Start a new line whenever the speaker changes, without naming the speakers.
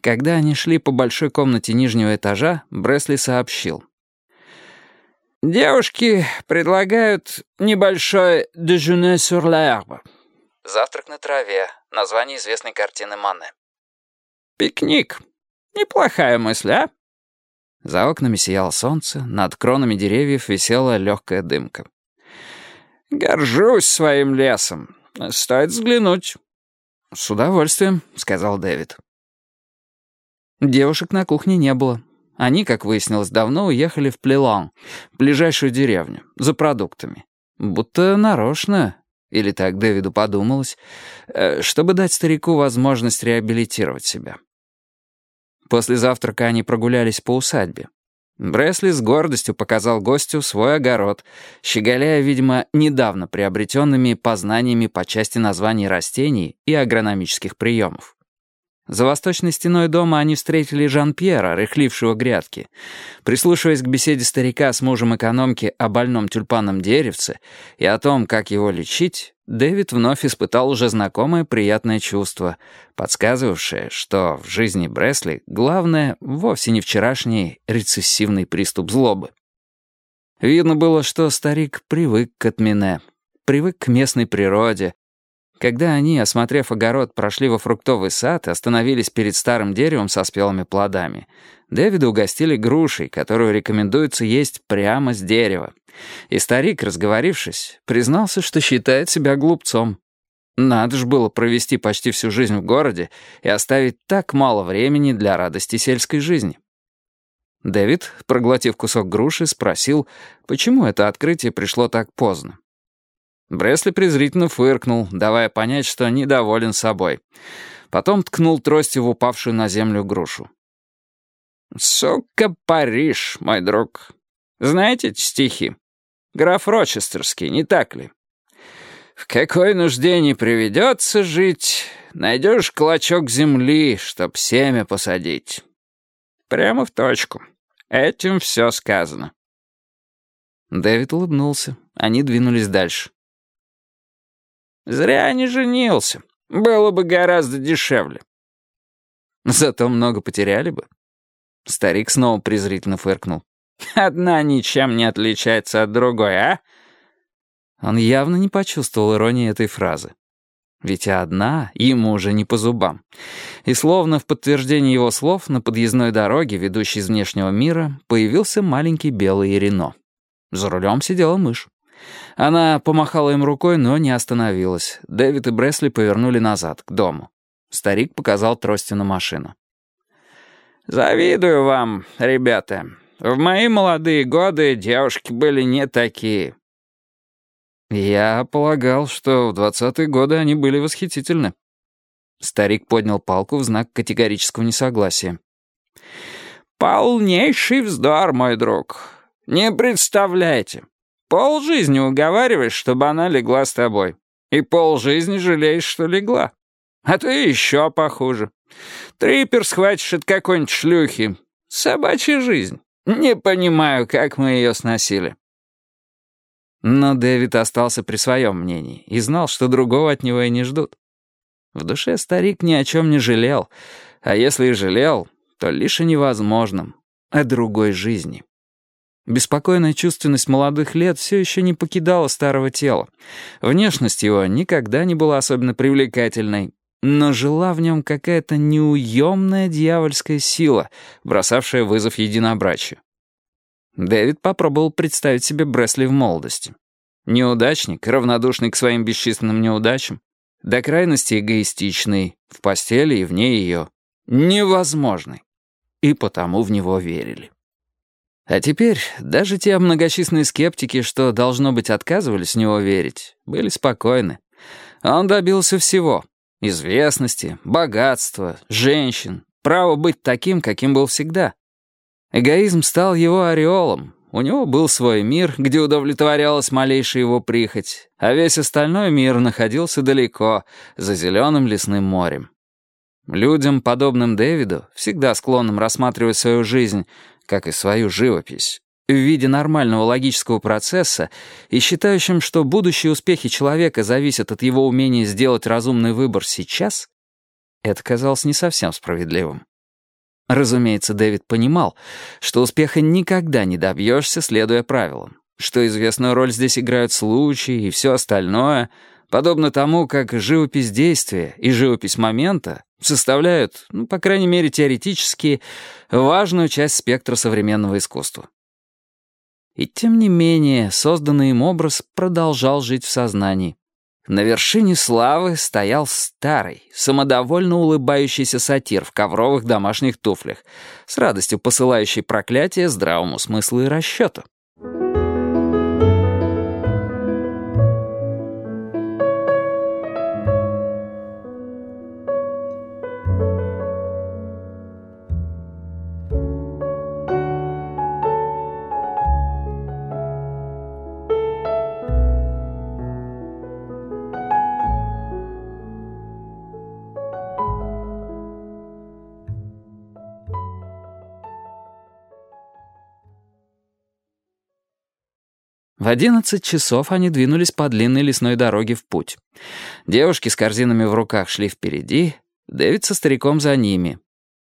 Когда они шли по большой комнате нижнего этажа, Бресли сообщил. «Девушки предлагают небольшой «déjeuner sur l'herbe».
«Завтрак на траве», название известной картины Мане.
«Пикник. Неплохая мысль, а?» За окнами сияло солнце, над кронами деревьев висела легкая дымка. «Горжусь своим лесом. Стоит взглянуть». «С удовольствием», — сказал Дэвид. Девушек на кухне не было. Они, как выяснилось, давно уехали в Плелан, ближайшую деревню, за продуктами. Будто нарочно, или так Дэвиду подумалось, э, чтобы дать старику возможность реабилитировать себя. После завтрака они прогулялись по усадьбе. Бресли с гордостью показал гостю свой огород, щеголяя, видимо, недавно приобретенными познаниями по части названий растений и агрономических приемов. За восточной стеной дома они встретили Жан-Пьера, рыхлившего грядки. Прислушиваясь к беседе старика с мужем экономки о больном тюльпанном деревце и о том, как его лечить, Дэвид вновь испытал уже знакомое приятное чувство, подсказывавшее, что в жизни Бресли главное вовсе не вчерашний рецессивный приступ злобы. Видно было, что старик привык к отмене, привык к местной природе, когда они, осмотрев огород, прошли во фруктовый сад и остановились перед старым деревом со спелыми плодами, Дэвида угостили грушей, которую рекомендуется есть прямо с дерева. И старик, разговорившись, признался, что считает себя глупцом. Надо же было провести почти всю жизнь в городе и оставить так мало времени для радости сельской жизни. Дэвид, проглотив кусок груши, спросил, почему это открытие пришло так поздно. Бресли презрительно фыркнул, давая понять, что недоволен собой. Потом ткнул тростью в упавшую на землю грушу. «Сука, Париж, мой друг. Знаете стихи? Граф Рочестерский, не так ли? В какой нужде не приведется жить, найдешь клочок земли, чтоб семя посадить. Прямо в точку. Этим все сказано». Дэвид улыбнулся. Они двинулись дальше. Зря не женился. Было бы гораздо дешевле. Зато много потеряли бы. Старик снова презрительно фыркнул. Одна ничем не отличается от другой, а? Он явно не почувствовал иронии этой фразы. Ведь одна ему уже не по зубам. И словно в подтверждение его слов на подъездной дороге, ведущей из внешнего мира, появился маленький белый Рено. За рулем сидела мышь. Она помахала им рукой, но не остановилась. Дэвид и Бресли повернули назад, к дому. Старик показал тростью на машину. «Завидую вам, ребята. В мои молодые годы девушки были не такие». «Я полагал, что в двадцатые годы они были восхитительны». Старик поднял палку в знак категорического несогласия. «Полнейший вздор, мой друг. Не представляете. Пол жизни уговариваешь, чтобы она легла с тобой. И пол жизни жалеешь, что легла. А ты еще похуже. Трипер схватишь от какой-нибудь шлюхи. Собачья жизнь. Не понимаю, как мы ее сносили. Но Дэвид остался при своем мнении и знал, что другого от него и не ждут. В душе старик ни о чем не жалел, а если и жалел, то лишь о невозможном, о другой жизни. Беспокойная чувственность молодых лет все еще не покидала старого тела. Внешность его никогда не была особенно привлекательной, но жила в нем какая-то неуемная дьявольская сила, бросавшая вызов единобрачию. Дэвид попробовал представить себе Бресли в молодости. Неудачник, равнодушный к своим бесчисленным неудачам, до крайности эгоистичный, в постели и вне ее, невозможный. И потому в него верили. А теперь даже те многочисленные скептики, что, должно быть, отказывались в него верить, были спокойны. Он добился всего — известности, богатства, женщин, право быть таким, каким был всегда. Эгоизм стал его ореолом. У него был свой мир, где удовлетворялась малейшая его прихоть, а весь остальной мир находился далеко, за зеленым лесным морем. Людям, подобным Дэвиду, всегда склонным рассматривать свою жизнь как и свою живопись, в виде нормального логического процесса и считающим, что будущие успехи человека зависят от его умения сделать разумный выбор сейчас, это казалось не совсем справедливым. Разумеется, Дэвид понимал, что успеха никогда не добьешься, следуя правилам, что известную роль здесь играют случаи и все остальное, подобно тому, как живопись действия и живопись момента составляют, ну, по крайней мере, теоретически, важную часть спектра современного искусства. И тем не менее, созданный им образ продолжал жить в сознании. На вершине славы стоял старый, самодовольно улыбающийся сатир в ковровых домашних туфлях, с радостью посылающий проклятие здравому смыслу и расчету. В одиннадцать часов они двинулись по длинной лесной дороге в путь. Девушки с корзинами в руках шли впереди, Дэвид со стариком за ними.